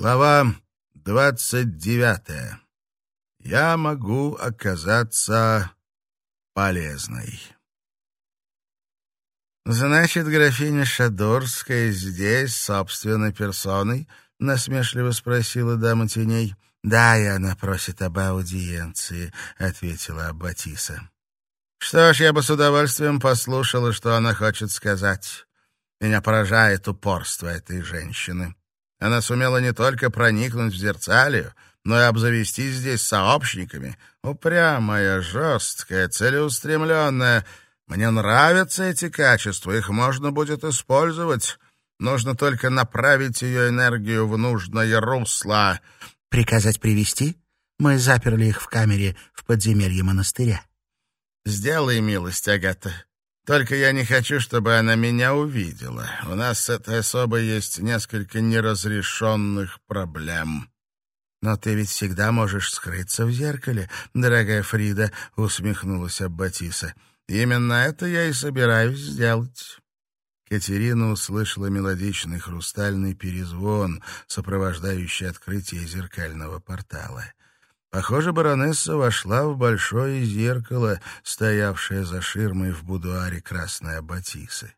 Глава двадцать девятая. Я могу оказаться полезной. «Значит, графиня Шадорская здесь, собственной персоной?» — насмешливо спросила дама теней. «Да, и она просит об аудиенции», — ответила Аббатиса. «Что ж, я бы с удовольствием послушала, что она хочет сказать. Меня поражает упорство этой женщины. Она сумела не только проникнуть в зерцалию, но и обзавестись здесь сообщниками. Упрямая, жесткая, целеустремленная. Мне нравятся эти качества, их можно будет использовать. Нужно только направить ее энергию в нужное русло. Приказать привести? Мы заперли их в камере в подземелье монастыря. Сделай милость, Агата. Только я не хочу, чтобы она меня увидела. У нас с этой особой есть несколько неразрешенных проблем». «Но ты ведь всегда можешь скрыться в зеркале, дорогая Фрида», — усмехнулась Аббатиса. «Именно это я и собираюсь сделать». Катерина услышала мелодичный хрустальный перезвон, сопровождающий открытие зеркального портала. Похоже, баронесса вошла в большое зеркало, стоявшее за ширмой в будуаре красной аббатисы.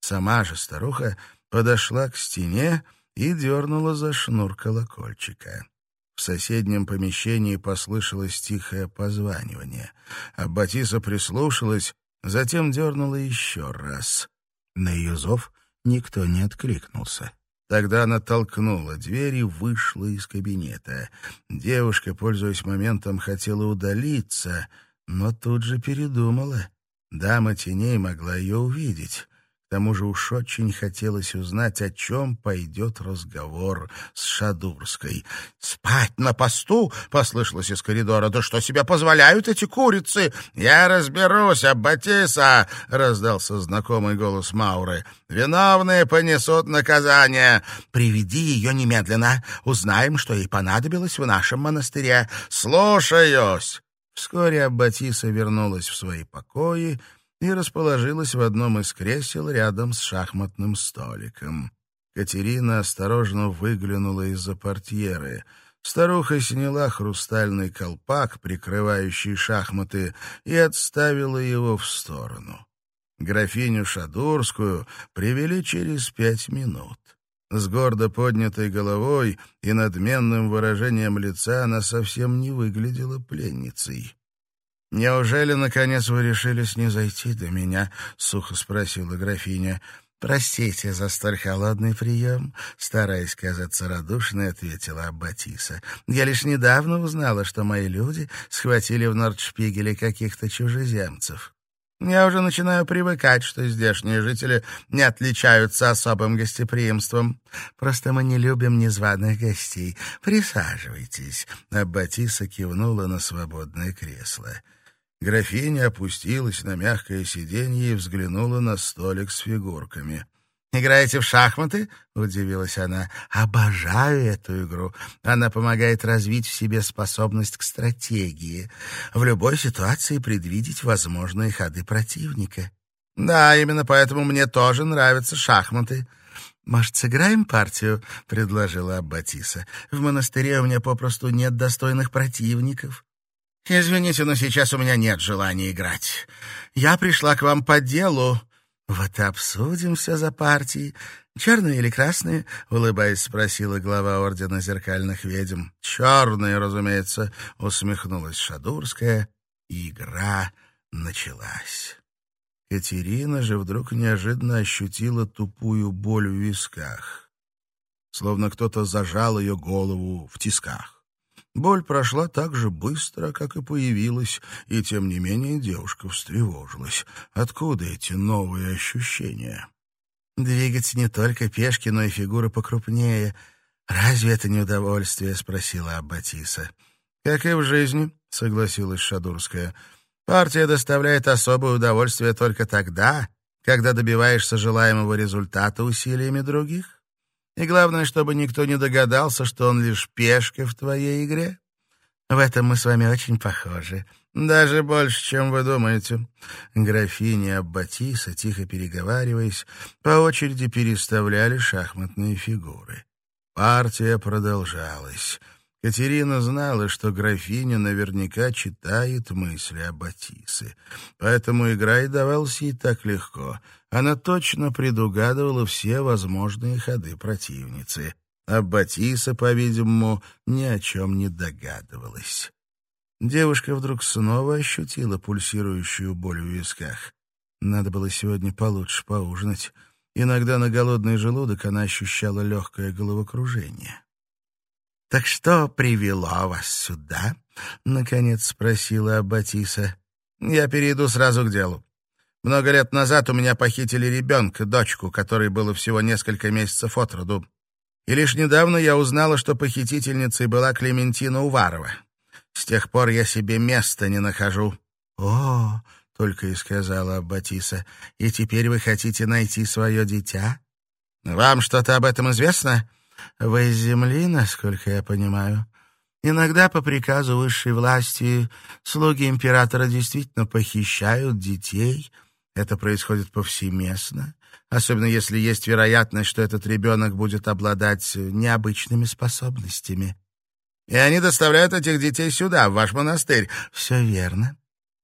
Сама же старуха подошла к стене и дернула за шнур колокольчика. В соседнем помещении послышалось тихое позванивание. Аббатиса прислушалась, затем дернула еще раз. На ее зов никто не откликнулся. Тогда она толкнула дверь и вышла из кабинета. Девушка, пользуясь моментом, хотела удалиться, но тут же передумала. Дама теней могла ее увидеть. Тому же уж очень хотелось узнать, о чем пойдет разговор с Шадурской. «Спать на посту?» — послышалось из коридора. «Да что себе позволяют эти курицы?» «Я разберусь, Аббатиса!» — раздался знакомый голос Мауры. «Виновные понесут наказание!» «Приведи ее немедленно. Узнаем, что ей понадобилось в нашем монастыре. Слушаюсь!» Вскоре Аббатиса вернулась в свои покои, и расположилась в одном из кресел рядом с шахматным столиком. Катерина осторожно выглянула из-за портьеры. Старуха сняла хрустальный колпак, прикрывающий шахматы, и отставила его в сторону. Графиню Шадурскую привели через пять минут. С гордо поднятой головой и надменным выражением лица она совсем не выглядела пленницей. «Неужели, наконец, вы решились не зайти до меня?» — сухо спросила графиня. «Простите за столь холодный прием», — стараясь казаться радушной, ответила Аббатиса. «Я лишь недавно узнала, что мои люди схватили в Нордшпигеле каких-то чужеземцев. Я уже начинаю привыкать, что здешние жители не отличаются особым гостеприимством. Просто мы не любим незваных гостей. Присаживайтесь». Аббатиса кивнула на свободное кресло. Графиня опустилась на мягкое сиденье и взглянула на столик с фигурками. «Играете в шахматы?» — удивилась она. «Обожаю эту игру. Она помогает развить в себе способность к стратегии. В любой ситуации предвидеть возможные ходы противника». «Да, именно поэтому мне тоже нравятся шахматы». «Может, сыграем партию?» — предложила Аббатиса. «В монастыре у меня попросту нет достойных противников». «Извините, но сейчас у меня нет желания играть. Я пришла к вам по делу». «Вот и обсудим все за партии. Черные или красные?» — улыбаясь, спросила глава Ордена Зеркальных Ведьм. «Черные, разумеется», — усмехнулась Шадурская, и игра началась. Катерина же вдруг неожиданно ощутила тупую боль в висках, словно кто-то зажал ее голову в тисках. Боль прошла так же быстро, как и появилась, и тем не менее девушка встревожилась. Откуда эти новые ощущения? «Двигать не только пешки, но и фигуры покрупнее. Разве это не удовольствие?» — спросила Аббатиса. «Как и в жизни», — согласилась Шадурская. «Партия доставляет особое удовольствие только тогда, когда добиваешься желаемого результата усилиями других. И главное, чтобы никто не догадался, что он лишь пешка в твоей игре. В этом мы с вами очень похожи. Даже больше, чем вы думаете. Графиня Аббатиса, тихо переговариваясь, по очереди переставляли шахматные фигуры. Партия продолжалась. Катерина знала, что графиня наверняка читает мысли о Батисе. Поэтому игра и давалась ей так легко. Она точно предугадывала все возможные ходы противницы. А Батиса, по-видимому, ни о чем не догадывалась. Девушка вдруг снова ощутила пульсирующую боль в висках. Надо было сегодня получше поужинать. Иногда на голодный желудок она ощущала легкое головокружение. «Так что привело вас сюда?» — наконец спросила Аббатиса. «Я перейду сразу к делу. Много лет назад у меня похитили ребенка, дочку, которой было всего несколько месяцев от роду. И лишь недавно я узнала, что похитительницей была Клементина Уварова. С тех пор я себе места не нахожу». «О!» — только и сказала Аббатиса. «И теперь вы хотите найти свое дитя?» «Вам что-то об этом известно?» Вы из земли, насколько я понимаю. Иногда по приказу высшей власти слуги императора действительно похищают детей. Это происходит повсеместно, особенно если есть вероятность, что этот ребенок будет обладать необычными способностями. И они доставляют этих детей сюда, в ваш монастырь. Все верно.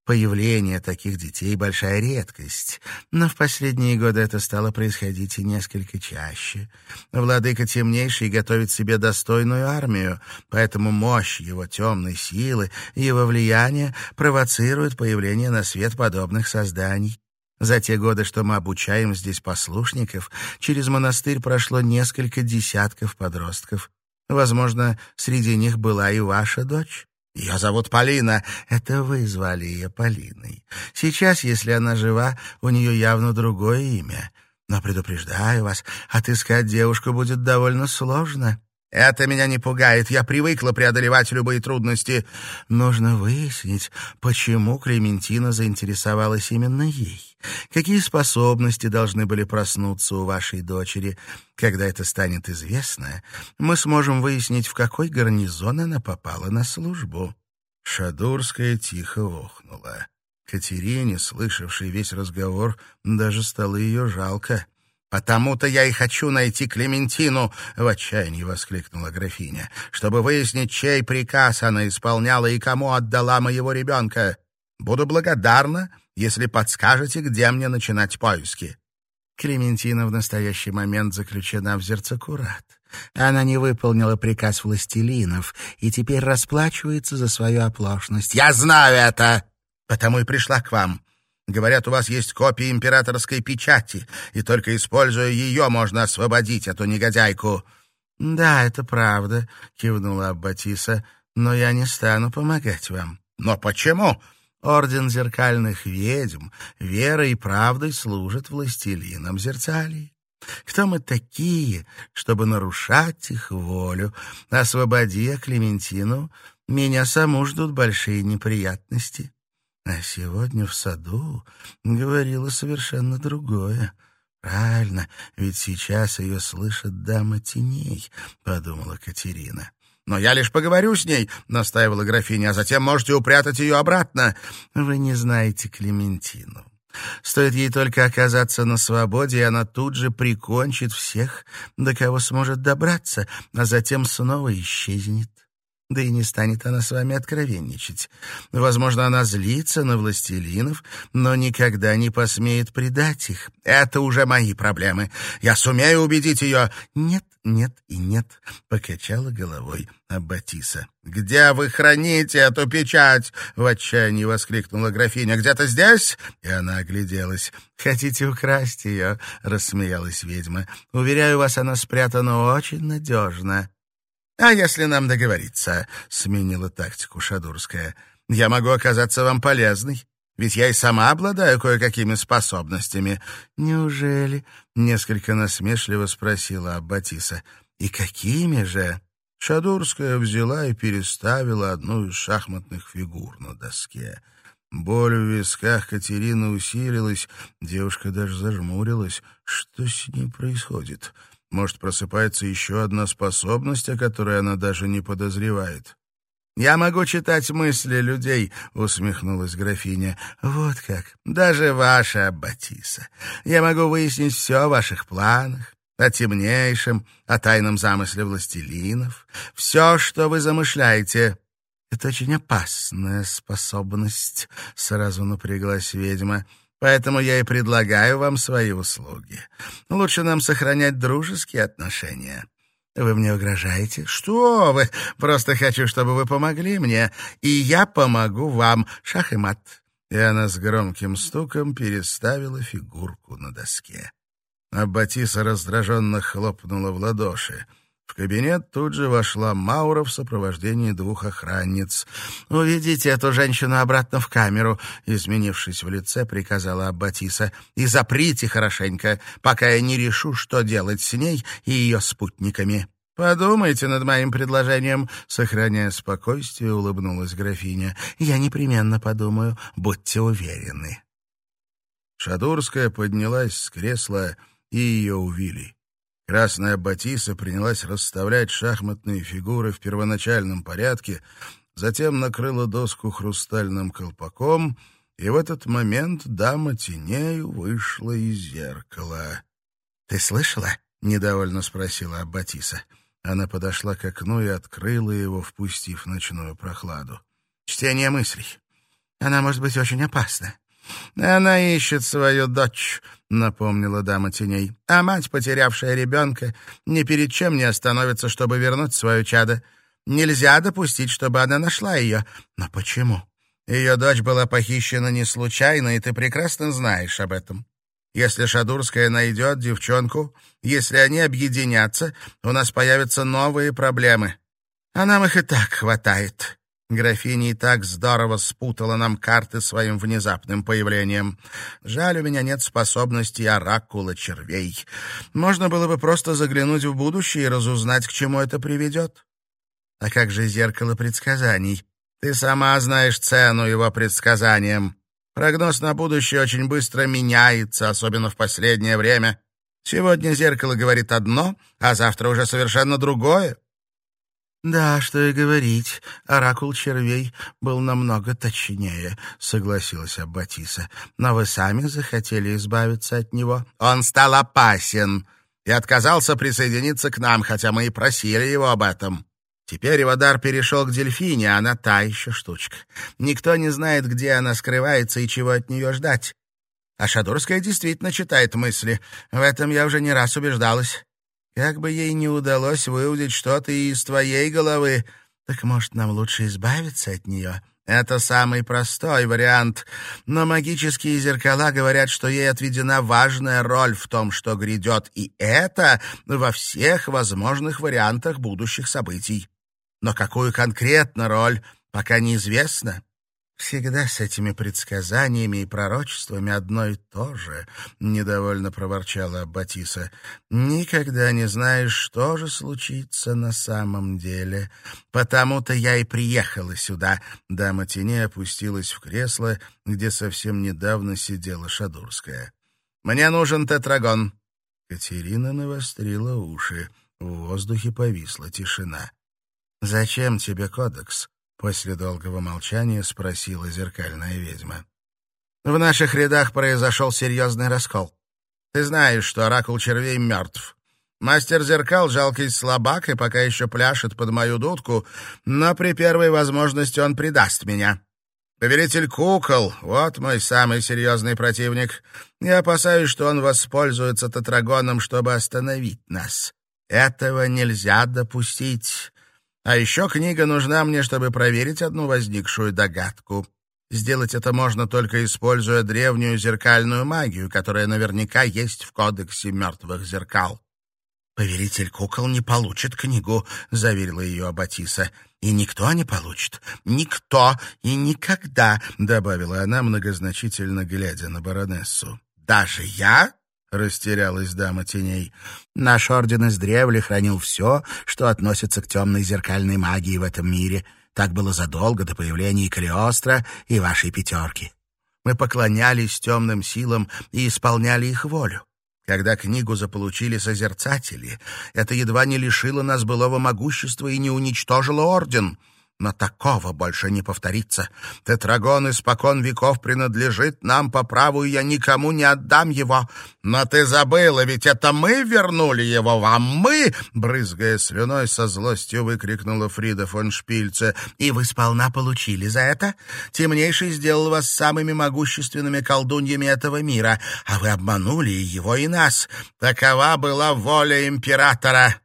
Появление таких детей — большая редкость, но в последние годы это стало происходить и несколько чаще. Владыка Темнейший готовит себе достойную армию, поэтому мощь его темной силы и его влияние провоцируют появление на свет подобных созданий. За те годы, что мы обучаем здесь послушников, через монастырь прошло несколько десятков подростков. Возможно, среди них была и ваша дочь. Ее зовут Полина. Это вы звали ее Полиной. Сейчас, если она жива, у нее явно другое имя. Но предупреждаю вас, отыскать девушку будет довольно сложно. Это меня не пугает. Я привыкла преодолевать любые трудности. Нужно выяснить, почему Клементина заинтересовалась именно ей. Какие способности должны были проснуться у вашей дочери? Когда это станет известно, мы сможем выяснить, в какой гарнизон она попала на службу». Шадурская тихо охнула. Катерине, слышавшей весь разговор, даже стало ее жалко. «Потому-то я и хочу найти Клементину!» — в отчаянии воскликнула графиня. «Чтобы выяснить, чей приказ она исполняла и кому отдала моего ребенка. Буду благодарна, если подскажете, где мне начинать поиски». Клементина в настоящий момент заключена в Зерцакурат. Она не выполнила приказ властелинов и теперь расплачивается за свою оплошность. «Я знаю это! Потому и пришла к вам. Говорят, у вас есть копия императорской печати, и только используя ее можно освободить эту негодяйку». «Да, это правда», — кивнула Аббатиса, — «но я не стану помогать вам». «Но почему?» Орден зеркальных ведьм верой и правдой служит властелинам зерцалий. Кто мы такие, чтобы нарушать их волю? Освободи Клементину, меня саму ждут большие неприятности. А сегодня в саду говорила совершенно другое. Правильно, ведь сейчас ее слышит дама теней, — подумала Катерина. «Но я лишь поговорю с ней», — настаивала графиня, «а затем можете упрятать ее обратно». «Вы не знаете Клементину. Стоит ей только оказаться на свободе, и она тут же прикончит всех, до кого сможет добраться, а затем снова исчезнет. Да и не станет она с вами откровенничать. Возможно, она злится на властелинов, но никогда не посмеет предать их. Это уже мои проблемы. Я сумею убедить ее. Нет, нет и нет, — покачала головой Аббатиса. «Где вы храните эту печать?» — в отчаянии воскликнула графиня. «Где-то здесь?» И она огляделась. «Хотите украсть ее?» — рассмеялась ведьма. «Уверяю вас, она спрятана очень надежно». «А если нам договориться?» — сменила тактику Шадурская. «Я могу оказаться вам полезной, ведь я и сама обладаю кое-какими способностями». «Неужели?» — несколько насмешливо спросила Аббатиса. «И какими же?» Шадурская взяла и переставила одну из шахматных фигур на доске. Боль в висках Катерины усилилась, девушка даже зажмурилась. Что с ней происходит? Может, просыпается еще одна способность, о которой она даже не подозревает. «Я могу читать мысли людей», — усмехнулась графиня. «Вот как. Даже ваша Аббатиса. Я могу выяснить все о ваших планах, о темнейшем, о тайном замысле властелинов. Все, что вы замышляете, — это очень опасная способность, — сразу напряглась ведьма. Поэтому я и предлагаю вам свои услуги. Лучше нам сохранять дружеские отношения. Вы мне угрожаете? Что вы? Просто хочу, чтобы вы помогли мне, и я помогу вам. Шах и мат. И она с громким стуком переставила фигурку на доске. А Батиса раздраженно хлопнула в ладоши. В кабинет тут же вошла Маура в сопровождении двух охранниц. «Уведите эту женщину обратно в камеру», — изменившись в лице, приказала Аббатиса. «И заприте хорошенько, пока я не решу, что делать с ней и ее спутниками». «Подумайте над моим предложением», — сохраняя спокойствие, улыбнулась графиня. «Я непременно подумаю, будьте уверены». Шадурская поднялась с кресла, и ее увили. Красная Батиса принялась расставлять шахматные фигуры в первоначальном порядке, затем накрыла доску хрустальным колпаком, и в этот момент дама тенею вышла из зеркала. — Ты слышала? — недовольно спросила Аббатиса. Она подошла к окну и открыла его, впустив ночную прохладу. «Чтение мыслей. Она может быть очень опасна. «Она ищет свою дочь», — напомнила дама теней. «А мать, потерявшая ребенка, ни перед чем не остановится, чтобы вернуть свое чадо. Нельзя допустить, чтобы она нашла ее. Но почему? Ее дочь была похищена не случайно, и ты прекрасно знаешь об этом. Если Шадурская найдет девчонку, если они объединятся, у нас появятся новые проблемы. А нам их и так хватает. Графиня и так здорово спутала нам карты своим внезапным появлением. Жаль, у меня нет способности оракула червей. Можно было бы просто заглянуть в будущее и разузнать, к чему это приведет. А как же зеркало предсказаний? Ты сама знаешь цену его предсказаниям. Прогноз на будущее очень быстро меняется, особенно в последнее время. Сегодня зеркало говорит одно, а завтра уже совершенно другое. «Да, что и говорить, оракул червей был намного точнее», — согласилась Аббатиса. «Но вы сами захотели избавиться от него». «Он стал опасен и отказался присоединиться к нам, хотя мы и просили его об этом». Теперь его дар перешел к дельфине, а она та еще штучка. Никто не знает, где она скрывается и чего от нее ждать. А Шадурская действительно читает мысли. В этом я уже не раз убеждалась. Как бы ей не удалось выудить что-то из твоей головы, так, может, нам лучше избавиться от нее? Это самый простой вариант. Но магические зеркала говорят, что ей отведена важная роль в том, что грядет, и это во всех возможных вариантах будущих событий. Но какую конкретно роль, пока неизвестно. «Всегда с этими предсказаниями и пророчествами одно и то же», — недовольно проворчала Батиса. «Никогда не знаешь, что же случится на самом деле. Потому-то я и приехала сюда». Дама теней опустилась в кресло, где совсем недавно сидела Шадурская. «Мне нужен тетрагон». Катерина навострила уши. В воздухе повисла тишина. «Зачем тебе кодекс?» После долгого молчания спросила зеркальная ведьма. «В наших рядах произошел серьезный раскол. Ты знаешь, что оракул червей мертв. Мастер зеркал — жалкий слабак и пока еще пляшет под мою дудку, но при первой возможности он предаст меня. Повелитель кукол — вот мой самый серьезный противник. Я опасаюсь, что он воспользуется тетрагоном, чтобы остановить нас. Этого нельзя допустить. А еще книга нужна мне, чтобы проверить одну возникшую догадку. Сделать это можно только используя древнюю зеркальную магию, которая наверняка есть в кодексе мертвых зеркал. «Повелитель кукол не получит книгу», — заверила ее Аббатиса. «И никто не получит. Никто и никогда», — добавила она, многозначительно глядя на баронессу. «Даже я?» — растерялась дама теней. «Наш орден издревле хранил все, что относится к темной зеркальной магии в этом мире. Так было задолго до появления Калиостро и вашей пятерки. Мы поклонялись темным силам и исполняли их волю. Когда книгу заполучили созерцатели, это едва не лишило нас былого могущества и не уничтожило орден. Но такого больше не повторится. Тетрагон испокон веков принадлежит нам по праву, и я никому не отдам его. Но ты забыла, ведь это мы вернули его вам, мы!» Брызгая слюной, со злостью выкрикнула Фрида фон Шпильце. «И вы сполна получили за это? Темнейший сделал вас самыми могущественными колдуньями этого мира, а вы обманули его и нас. Такова была воля императора!»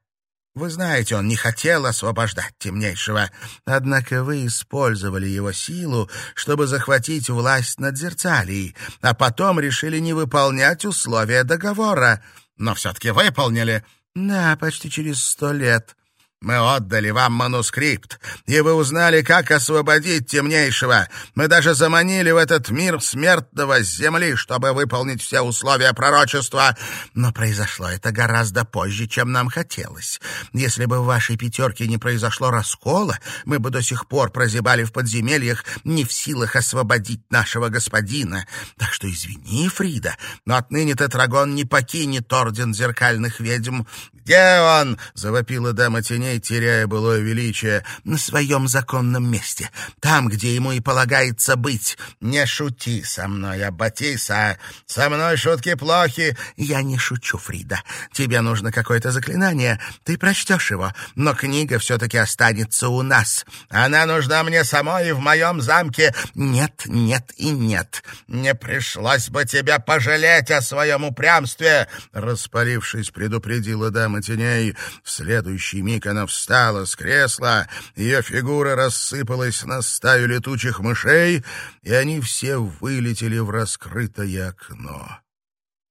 Вы знаете, он не хотел освобождать темнейшего, однако вы использовали его силу, чтобы захватить власть над Зерцалией, а потом решили не выполнять условия договора. Но все-таки выполнили. Да, почти через сто лет. Мы отдали вам манускрипт, и вы узнали, как освободить темнейшего. Мы даже заманили в этот мир смертного с земли, чтобы выполнить все условия пророчества. Но произошло это гораздо позже, чем нам хотелось. Если бы в вашей пятерке не произошло раскола, мы бы до сих пор прозябали в подземельях, не в силах освободить нашего господина. Так что извини, Фрида, но отныне Тетрагон не покинет орден зеркальных ведьм. «Где он?» — завопила дама теней ней, теряя былое величие, на своем законном месте, там, где ему и полагается быть. Не шути со мной, Аббатиса. Со мной шутки плохи. Я не шучу, Фрида. Тебе нужно какое-то заклинание. Ты прочтешь его, но книга все-таки останется у нас. Она нужна мне самой в моем замке. Нет, нет и нет. Не пришлось бы тебя пожалеть о своем упрямстве, распалившись, предупредила дама теней. В следующий миг она встала с кресла, ее фигура рассыпалась на стаю летучих мышей, и они все вылетели в раскрытое окно.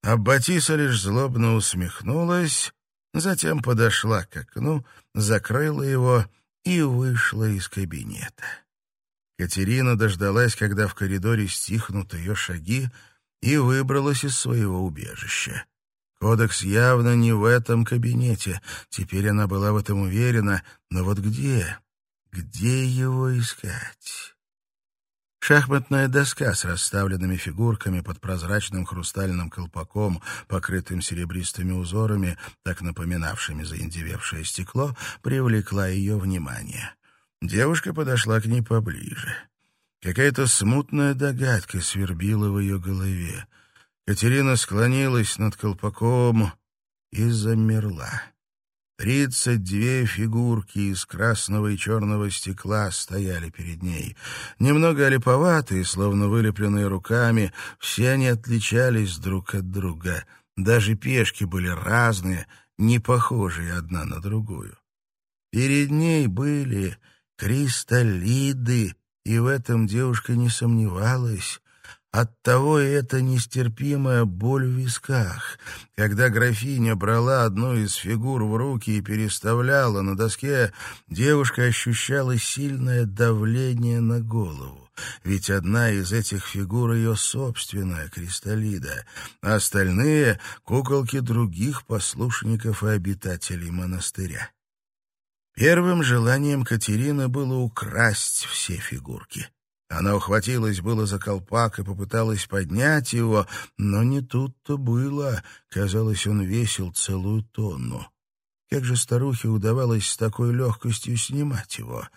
Аббатиса лишь злобно усмехнулась, затем подошла к окну, закрыла его и вышла из кабинета. Катерина дождалась, когда в коридоре стихнут ее шаги, и выбралась из своего убежища. Кодекс явно не в этом кабинете. Теперь она была в этом уверена. Но вот где? Где его искать? Шахматная доска с расставленными фигурками под прозрачным хрустальным колпаком, покрытым серебристыми узорами, так напоминавшими заиндевевшее стекло, привлекла ее внимание. Девушка подошла к ней поближе. Какая-то смутная догадка свербила в ее голове. Катерина склонилась над колпаком и замерла. Тридцать две фигурки из красного и черного стекла стояли перед ней. Немного олиповатые, словно вылепленные руками, все они отличались друг от друга. Даже пешки были разные, не похожие одна на другую. Перед ней были кристаллиды, и в этом девушка не сомневалась. Оттого и эта нестерпимая боль в висках. Когда графиня брала одну из фигур в руки и переставляла на доске, девушка ощущала сильное давление на голову. Ведь одна из этих фигур ее собственная, Кристаллида, а остальные — куколки других послушников и обитателей монастыря. Первым желанием Катерины было украсть все фигурки. Она ухватилась было за колпак и попыталась поднять его, но не тут-то было. Казалось, он весил целую тонну. Как же старухе удавалось с такой легкостью снимать его?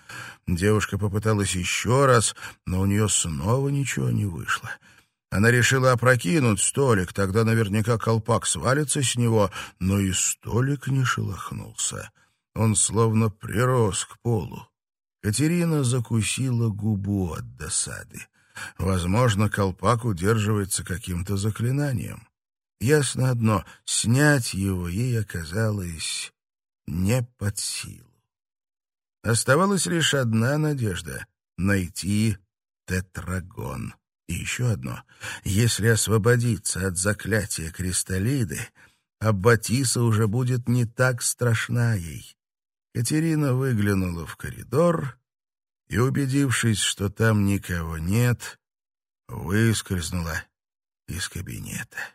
Девушка попыталась еще раз, но у нее снова ничего не вышло. Она решила опрокинуть столик, тогда наверняка колпак свалится с него, но и столик не шелохнулся. Он словно прирос к полу. Катерина закусила губу от досады. Возможно, колпак удерживается каким-то заклинанием. Ясно одно — снять его ей оказалось не под силу. Оставалась лишь одна надежда — найти тетрагон. И еще одно — если освободиться от заклятия кристаллиды, Аббатиса уже будет не так страшна ей. Катерина выглянула в коридор и, убедившись, что там никого нет, выскользнула из кабинета.